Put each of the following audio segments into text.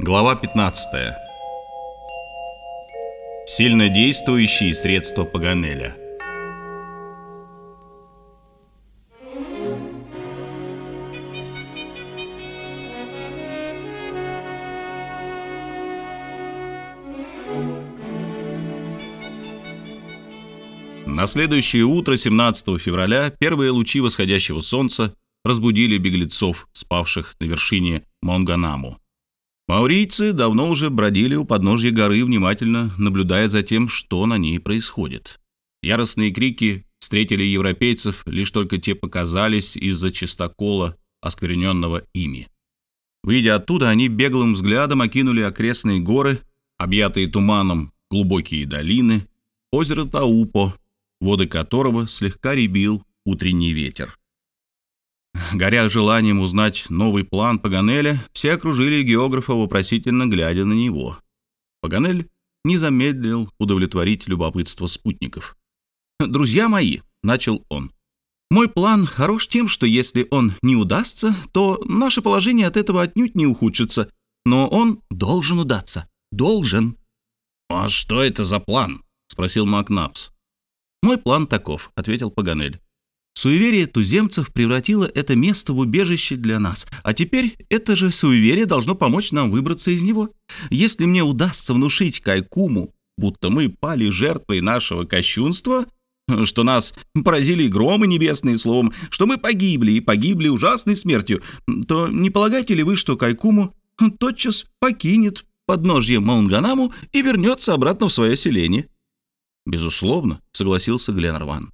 Глава 15. Сильно действующие средства Паганеля. На следующее утро, 17 февраля, первые лучи восходящего солнца разбудили беглецов, спавших на вершине Монганаму. Маурийцы давно уже бродили у подножья горы, внимательно наблюдая за тем, что на ней происходит. Яростные крики встретили европейцев, лишь только те показались из-за чистокола, оскверненного ими. Выйдя оттуда, они беглым взглядом окинули окрестные горы, объятые туманом глубокие долины, озеро Таупо, воды которого слегка ребил утренний ветер. Горя желанием узнать новый план Паганеля, все окружили географа, вопросительно глядя на него. Паганель не замедлил удовлетворить любопытство спутников. «Друзья мои», — начал он, — «мой план хорош тем, что если он не удастся, то наше положение от этого отнюдь не ухудшится, но он должен удаться. Должен». «А что это за план?» — спросил Макнапс. «Мой план таков», — ответил Паганель. Суеверие туземцев превратило это место в убежище для нас, а теперь это же суеверие должно помочь нам выбраться из него. Если мне удастся внушить Кайкуму, будто мы пали жертвой нашего кощунства, что нас поразили громы небесные, словом, что мы погибли и погибли ужасной смертью, то не полагаете ли вы, что Кайкуму тотчас покинет подножье Маунганаму и вернется обратно в свое селение?» «Безусловно», — согласился Гленарван.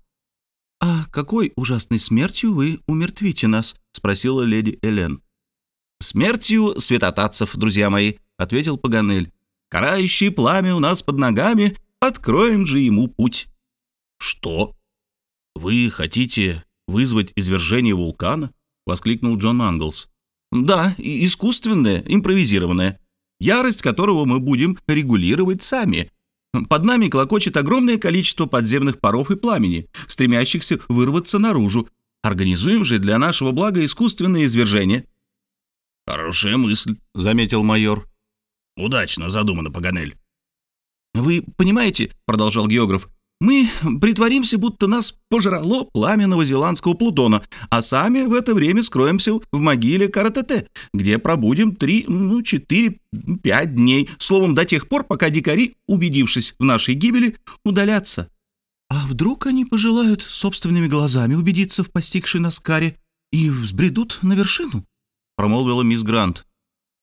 «А какой ужасной смертью вы умертвите нас?» — спросила леди Элен. «Смертью святотатцев, друзья мои», — ответил Паганель. «Карающее пламя у нас под ногами, откроем же ему путь». «Что? Вы хотите вызвать извержение вулкана?» — воскликнул Джон Манглс. «Да, искусственное, импровизированное, ярость которого мы будем регулировать сами, под нами клокочет огромное количество подземных паров и пламени, стремящихся вырваться наружу. Организуем же для нашего блага искусственное извержение». «Хорошая мысль», — заметил майор. «Удачно задумано, Паганель». «Вы понимаете», — продолжал географ, мы притворимся, будто нас пожрало пламя новозеландского Плутона, а сами в это время скроемся в могиле Каратете, где пробудем три, ну, четыре, пять дней, словом, до тех пор, пока дикари, убедившись в нашей гибели, удалятся. А вдруг они пожелают собственными глазами убедиться в постигшей нас каре и взбредут на вершину? Промолвила мисс Грант.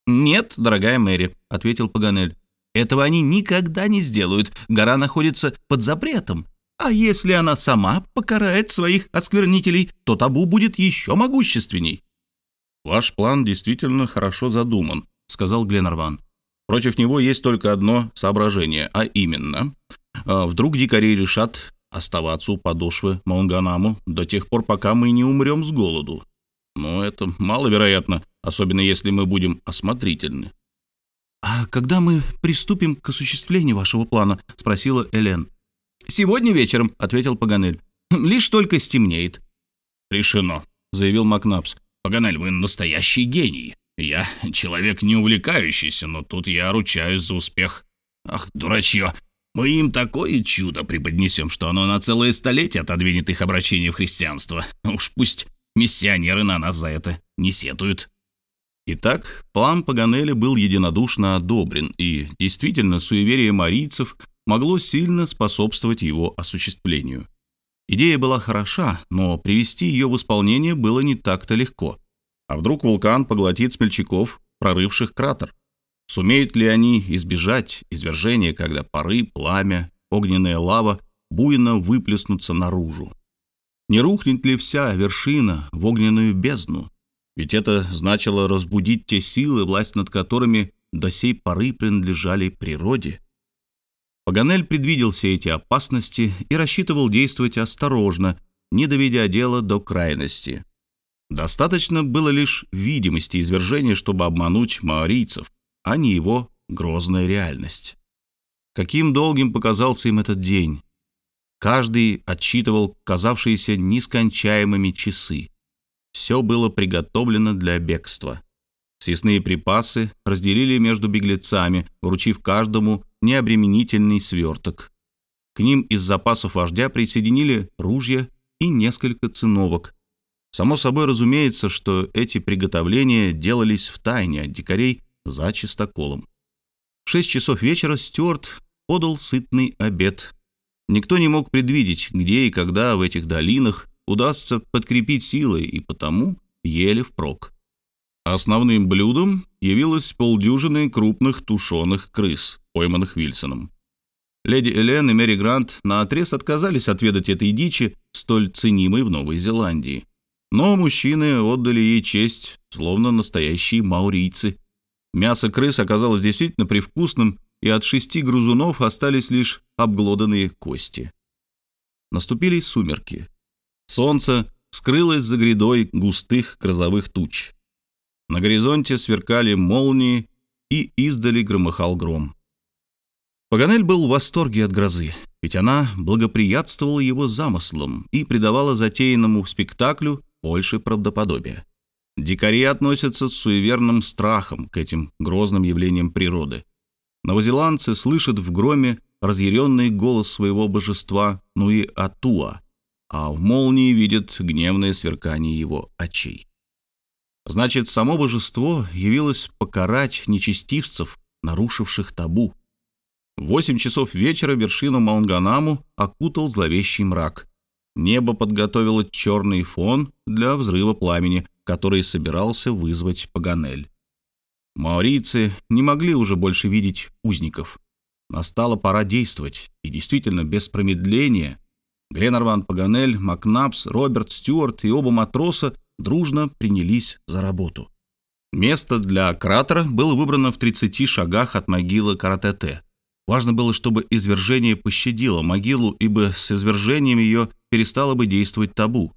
«Нет, дорогая Мэри», — ответил Паганель. Этого они никогда не сделают. Гора находится под запретом. А если она сама покарает своих осквернителей, то табу будет еще могущественней. «Ваш план действительно хорошо задуман», — сказал Гленарван. «Против него есть только одно соображение, а именно, а вдруг дикари решат оставаться у подошвы Маунганаму до тех пор, пока мы не умрем с голоду. Но это маловероятно, особенно если мы будем осмотрительны. «А когда мы приступим к осуществлению вашего плана?» — спросила Элен. «Сегодня вечером», — ответил Паганель. «Лишь только стемнеет». «Решено», — заявил Макнапс. «Паганель, вы настоящий гений. Я человек не увлекающийся, но тут я ручаюсь за успех. Ах, дурачье, мы им такое чудо преподнесем, что оно на целое столетие отодвинет их обращение в христианство. Уж пусть миссионеры на нас за это не сетуют». Итак, план Паганеля был единодушно одобрен, и действительно суеверие марийцев могло сильно способствовать его осуществлению. Идея была хороша, но привести ее в исполнение было не так-то легко. А вдруг вулкан поглотит смельчаков, прорывших кратер? Сумеют ли они избежать извержения, когда пары, пламя, огненная лава буйно выплеснутся наружу? Не рухнет ли вся вершина в огненную бездну? Ведь это значило разбудить те силы, власть над которыми до сей поры принадлежали природе. Паганель предвидел все эти опасности и рассчитывал действовать осторожно, не доведя дело до крайности. Достаточно было лишь видимости извержения, чтобы обмануть маорийцев, а не его грозная реальность. Каким долгим показался им этот день. Каждый отсчитывал казавшиеся нескончаемыми часы. Все было приготовлено для бегства. Съестные припасы разделили между беглецами, вручив каждому необременительный сверток. К ним из запасов вождя присоединили ружья и несколько циновок. Само собой разумеется, что эти приготовления делались в тайне от дикарей за чистоколом. В шесть часов вечера Стюарт подал сытный обед. Никто не мог предвидеть, где и когда в этих долинах удастся подкрепить силы, и потому ели впрок. Основным блюдом явилось полдюжины крупных тушеных крыс, пойманных Вильсоном. Леди Элен и Мэри Грант наотрез отказались отведать этой дичи, столь ценимой в Новой Зеландии. Но мужчины отдали ей честь, словно настоящие маурийцы. Мясо крыс оказалось действительно привкусным, и от шести грузунов остались лишь обглоданные кости. Наступили сумерки. Солнце скрылось за грядой густых грозовых туч. На горизонте сверкали молнии, и издали громыхал гром. Паганель был в восторге от грозы, ведь она благоприятствовала его замыслам и придавала затеянному спектаклю больше правдоподобия. Дикари относятся с суеверным страхом к этим грозным явлениям природы. Новозеландцы слышат в громе разъяренный голос своего божества Нуи Атуа, а в молнии видят гневное сверкание его очей. Значит, само божество явилось покарать нечестивцев, нарушивших табу. В восемь часов вечера вершину Маунганаму окутал зловещий мрак. Небо подготовило черный фон для взрыва пламени, который собирался вызвать Паганель. Маорийцы не могли уже больше видеть узников. Настала пора действовать, и действительно, без промедления, Гленарван Паганель, Макнапс, Роберт Стюарт и оба матроса дружно принялись за работу. Место для кратера было выбрано в 30 шагах от могилы Каратете. Важно было, чтобы извержение пощадило могилу, ибо с извержением ее перестало бы действовать табу.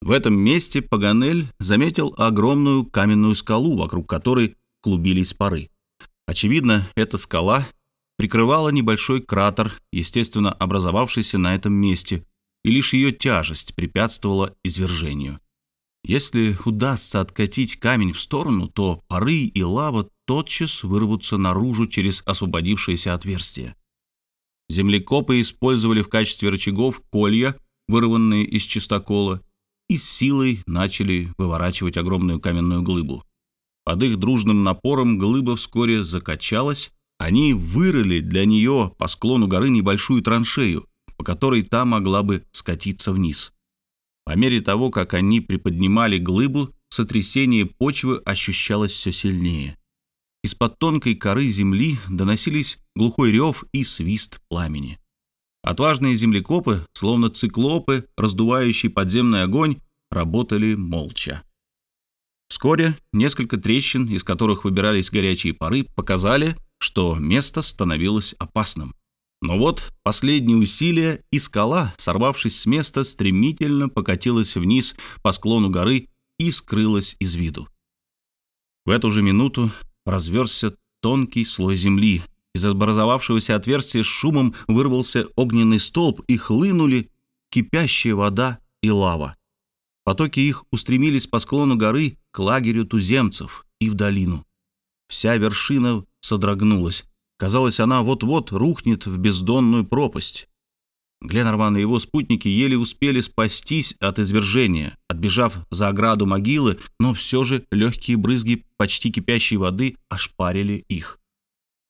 В этом месте Паганель заметил огромную каменную скалу, вокруг которой клубились пары. Очевидно, эта скала прикрывала небольшой кратер, естественно образовавшийся на этом месте, и лишь ее тяжесть препятствовала извержению. Если удастся откатить камень в сторону, то пары и лава тотчас вырвутся наружу через освободившееся отверстие. Землекопы использовали в качестве рычагов колья, вырванные из чистокола, и с силой начали выворачивать огромную каменную глыбу. Под их дружным напором глыба вскоре закачалась, они вырыли для нее по склону горы небольшую траншею, по которой та могла бы скатиться вниз. По мере того, как они приподнимали глыбу, сотрясение почвы ощущалось все сильнее. Из-под тонкой коры земли доносились глухой рев и свист пламени. Отважные землекопы, словно циклопы, раздувающие подземный огонь, работали молча. Вскоре несколько трещин, из которых выбирались горячие пары, показали, что место становилось опасным. Но вот последние усилия, и скала, сорвавшись с места, стремительно покатилась вниз по склону горы и скрылась из виду. В эту же минуту разверзся тонкий слой земли. Из образовавшегося отверстия шумом вырвался огненный столб, и хлынули кипящая вода и лава. Потоки их устремились по склону горы к лагерю туземцев и в долину. Вся вершина содрогнулась, Казалось, она вот-вот рухнет в бездонную пропасть. Гленарван и его спутники еле успели спастись от извержения, отбежав за ограду могилы, но все же легкие брызги почти кипящей воды ошпарили их.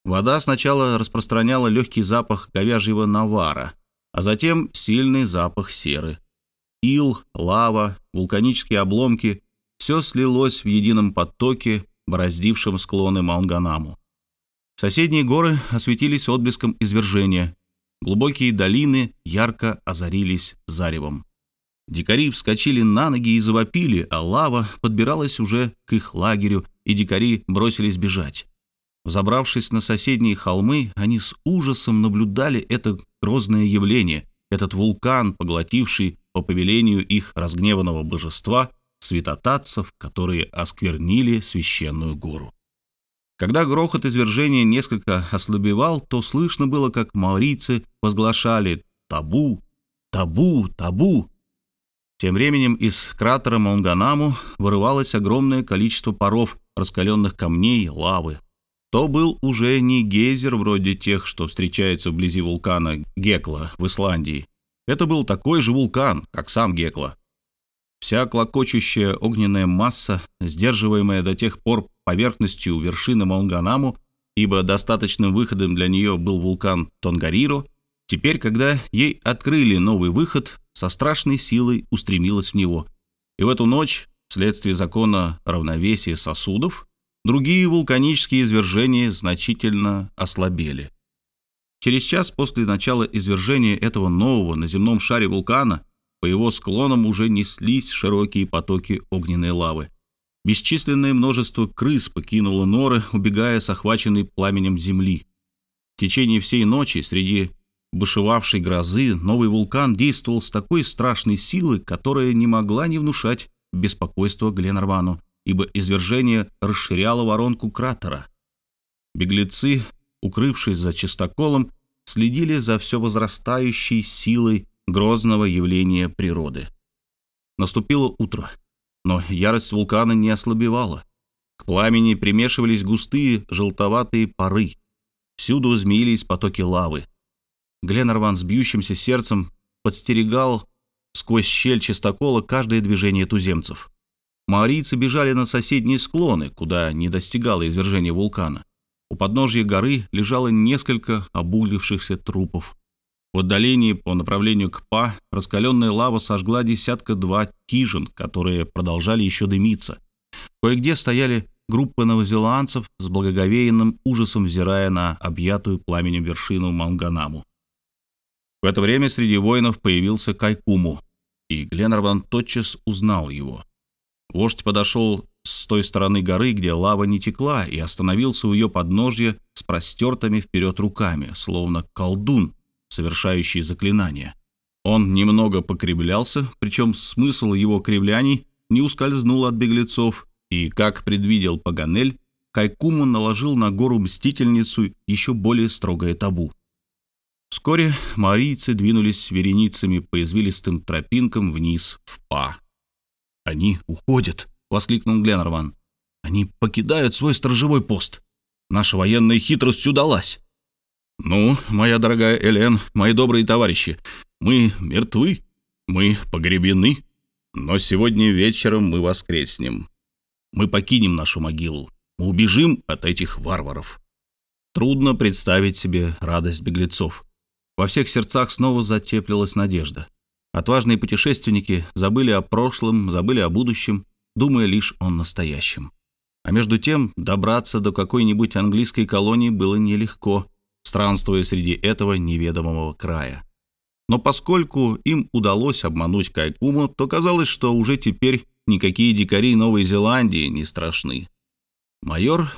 Вода сначала распространяла легкий запах говяжьего навара, а затем сильный запах серы. Ил, лава, вулканические обломки — все слилось в едином потоке, бороздившем склоны Маунганаму. Соседние горы осветились отблеском извержения. Глубокие долины ярко озарились заревом. Дикари вскочили на ноги и завопили, а лава подбиралась уже к их лагерю, и дикари бросились бежать. Забравшись на соседние холмы, они с ужасом наблюдали это грозное явление, этот вулкан, поглотивший по повелению их разгневанного божества святотатцев, которые осквернили священную гору. Когда грохот извержения несколько ослабевал, то слышно было, как маорийцы возглашали «Табу! Табу! Табу!». Тем временем из кратера Монганаму вырывалось огромное количество паров, раскаленных камней, лавы. То был уже не гейзер вроде тех, что встречается вблизи вулкана Гекла в Исландии. Это был такой же вулкан, как сам Гекла. Вся клокочущая огненная масса, сдерживаемая до тех пор поверхностью вершины Монганаму, ибо достаточным выходом для нее был вулкан Тонгариро, теперь, когда ей открыли новый выход, со страшной силой устремилась в него. И в эту ночь, вследствие закона равновесия сосудов, другие вулканические извержения значительно ослабели. Через час после начала извержения этого нового на земном шаре вулкана по его склонам уже неслись широкие потоки огненной лавы. Бесчисленное множество крыс покинуло норы, убегая с охваченной пламенем земли. В течение всей ночи среди бушевавшей грозы новый вулкан действовал с такой страшной силой, которая не могла не внушать беспокойства Гленарвану, ибо извержение расширяло воронку кратера. Беглецы, укрывшись за чистоколом, следили за все возрастающей силой грозного явления природы. Наступило утро, но ярость вулкана не ослабевала. К пламени примешивались густые желтоватые пары. Всюду змеились потоки лавы. Гленнерван с бьющимся сердцем подстерегал сквозь щель чистокола каждое движение туземцев. Маорийцы бежали на соседние склоны, куда не достигало извержения вулкана. У подножья горы лежало несколько обуглившихся трупов. В отдалении по направлению к Па раскаленная лава сожгла десятка-два хижин, которые продолжали еще дымиться. Кое-где стояли группы новозеландцев с благоговейным ужасом взирая на объятую пламенем вершину Манганаму. В это время среди воинов появился Кайкуму, и Гленнерван тотчас узнал его. Вождь подошел с той стороны горы, где лава не текла, и остановился у ее подножья с простертыми вперед руками, словно колдун, совершающий заклинание. Он немного покривлялся, причем смысл его кривляний не ускользнул от беглецов, и, как предвидел Паганель, Кайкуму наложил на гору Мстительницу еще более строгое табу. Вскоре марийцы двинулись вереницами по извилистым тропинкам вниз в Па. «Они уходят!» — воскликнул Гленнерван. «Они покидают свой сторожевой пост. Наша военная хитрость удалась!» «Ну, моя дорогая Элен, мои добрые товарищи, мы мертвы, мы погребены, но сегодня вечером мы воскреснем. Мы покинем нашу могилу, мы убежим от этих варваров». Трудно представить себе радость беглецов. Во всех сердцах снова затеплилась надежда. Отважные путешественники забыли о прошлом, забыли о будущем, думая лишь о настоящем. А между тем добраться до какой-нибудь английской колонии было нелегко – странствуя среди этого неведомого края. Но поскольку им удалось обмануть Кайкуму, то казалось, что уже теперь никакие дикари Новой Зеландии не страшны. Майор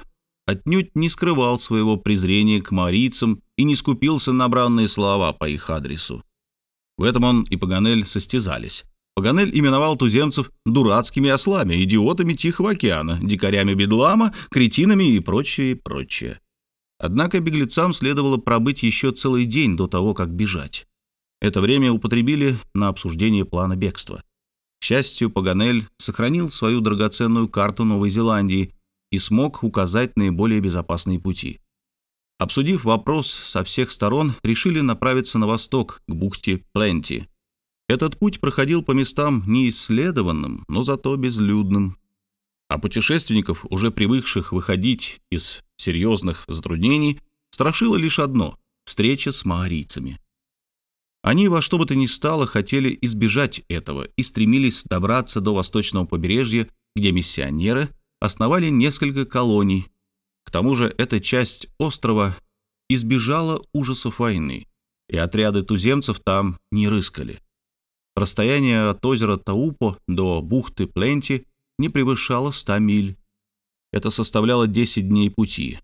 отнюдь не скрывал своего презрения к марийцам и не скупился на бранные слова по их адресу. В этом он и Паганель состязались. Паганель именовал туземцев дурацкими ослами, идиотами Тихого океана, дикарями Бедлама, кретинами и прочее, прочее. Однако беглецам следовало пробыть еще целый день до того, как бежать. Это время употребили на обсуждение плана бегства. К счастью, Паганель сохранил свою драгоценную карту Новой Зеландии и смог указать наиболее безопасные пути. Обсудив вопрос со всех сторон, решили направиться на восток, к бухте Пленти. Этот путь проходил по местам неисследованным, но зато безлюдным. А путешественников, уже привыкших выходить из серьезных затруднений, страшило лишь одно — встреча с маорийцами. Они во что бы то ни стало хотели избежать этого и стремились добраться до восточного побережья, где миссионеры основали несколько колоний. К тому же эта часть острова избежала ужасов войны, и отряды туземцев там не рыскали. Расстояние от озера Таупо до бухты Пленти не превышало 100 миль, это составляло 10 дней пути,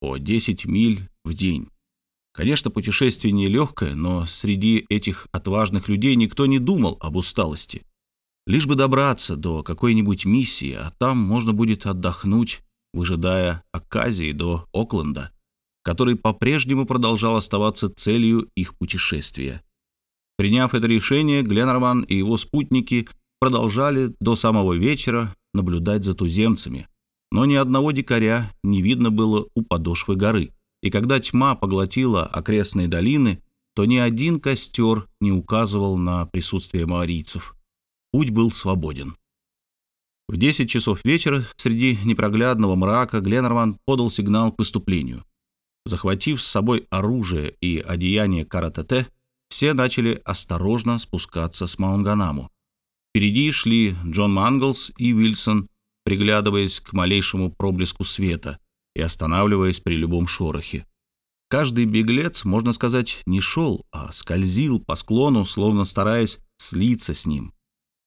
по 10 миль в день. Конечно, путешествие нелегкое, но среди этих отважных людей никто не думал об усталости. Лишь бы добраться до какой-нибудь миссии, а там можно будет отдохнуть, выжидая оказии до Окленда, который по-прежнему продолжал оставаться целью их путешествия. Приняв это решение, Гленнерман и его спутники продолжали до самого вечера наблюдать за туземцами, но ни одного дикаря не видно было у подошвы горы, и когда тьма поглотила окрестные долины, то ни один костер не указывал на присутствие маорийцев. Путь был свободен. В 10 часов вечера среди непроглядного мрака Гленнерван подал сигнал к выступлению. Захватив с собой оружие и одеяние каратете, все начали осторожно спускаться с Маунганаму. Впереди шли Джон Манглс и Уилсон, приглядываясь к малейшему проблеску света и останавливаясь при любом шорохе. Каждый беглец, можно сказать, не шел, а скользил по склону, словно стараясь слиться с ним.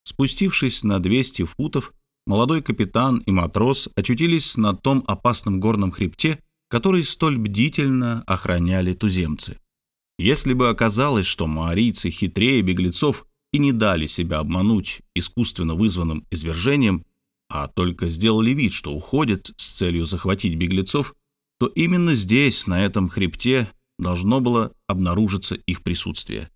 Спустившись на 200 футов, молодой капитан и матрос очутились на том опасном горном хребте, который столь бдительно охраняли туземцы. Если бы оказалось, что маорийцы хитрее беглецов и не дали себя обмануть искусственно вызванным извержением, а только сделали вид, что уходят с целью захватить беглецов, то именно здесь, на этом хребте, должно было обнаружиться их присутствие.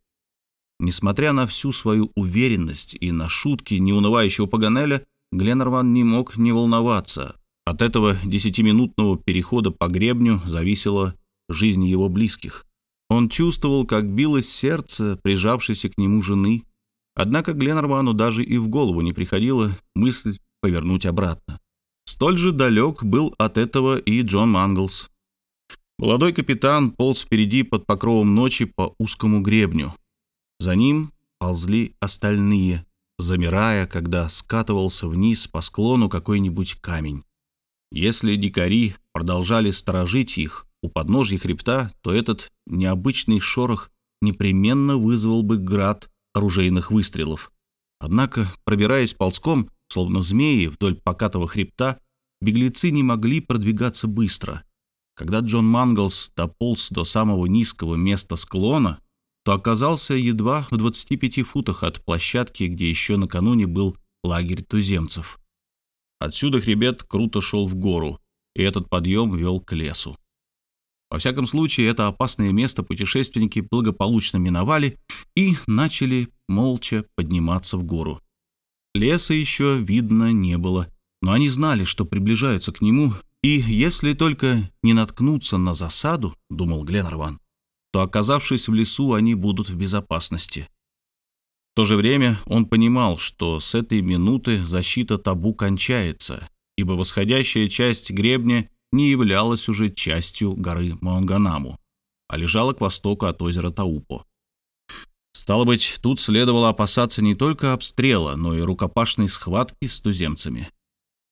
Несмотря на всю свою уверенность и на шутки неунывающего Паганеля, Гленнерван не мог не волноваться. От этого десятиминутного перехода по гребню зависела жизнь его близких. Он чувствовал, как билось сердце прижавшейся к нему жены. Однако Гленнервану даже и в голову не приходила мысль повернуть обратно. Столь же далек был от этого и Джон Манглс. Молодой капитан полз впереди под покровом ночи по узкому гребню. За ним ползли остальные, замирая, когда скатывался вниз по склону какой-нибудь камень. Если дикари продолжали сторожить их у подножья хребта, то этот необычный шорох непременно вызвал бы град оружейных выстрелов. Однако, пробираясь ползком, Словно змеи вдоль покатого хребта, беглецы не могли продвигаться быстро. Когда Джон Манглс дополз до самого низкого места склона, то оказался едва в 25 футах от площадки, где еще накануне был лагерь туземцев. Отсюда хребет круто шел в гору, и этот подъем вел к лесу. Во всяком случае, это опасное место путешественники благополучно миновали и начали молча подниматься в гору. Леса еще видно не было, но они знали, что приближаются к нему, и если только не наткнуться на засаду, думал Гленнерван, то, оказавшись в лесу, они будут в безопасности. В то же время он понимал, что с этой минуты защита табу кончается, ибо восходящая часть гребня не являлась уже частью горы Маунганаму, а лежала к востоку от озера Таупо. Стало быть, тут следовало опасаться не только обстрела, но и рукопашной схватки с туземцами.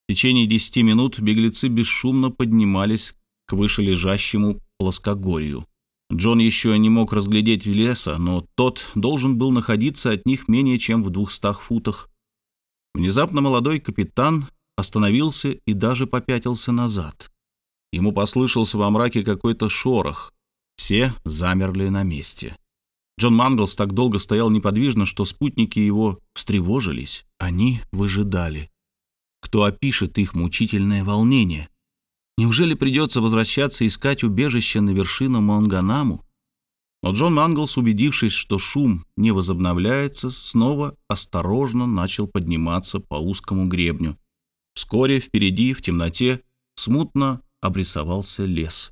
В течение десяти минут беглецы бесшумно поднимались к вышележащему плоскогорью. Джон еще не мог разглядеть леса, но тот должен был находиться от них менее чем в двухстах футах. Внезапно молодой капитан остановился и даже попятился назад. Ему послышался во мраке какой-то шорох. Все замерли на месте. Джон Манглс так долго стоял неподвижно, что спутники его встревожились. Они выжидали. Кто опишет их мучительное волнение? Неужели придется возвращаться искать убежище на вершину Монганаму? Но Джон Манглс, убедившись, что шум не возобновляется, снова осторожно начал подниматься по узкому гребню. Вскоре впереди, в темноте, смутно обрисовался лес.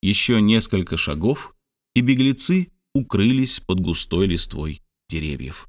Еще несколько шагов, и беглецы укрылись под густой листвой деревьев.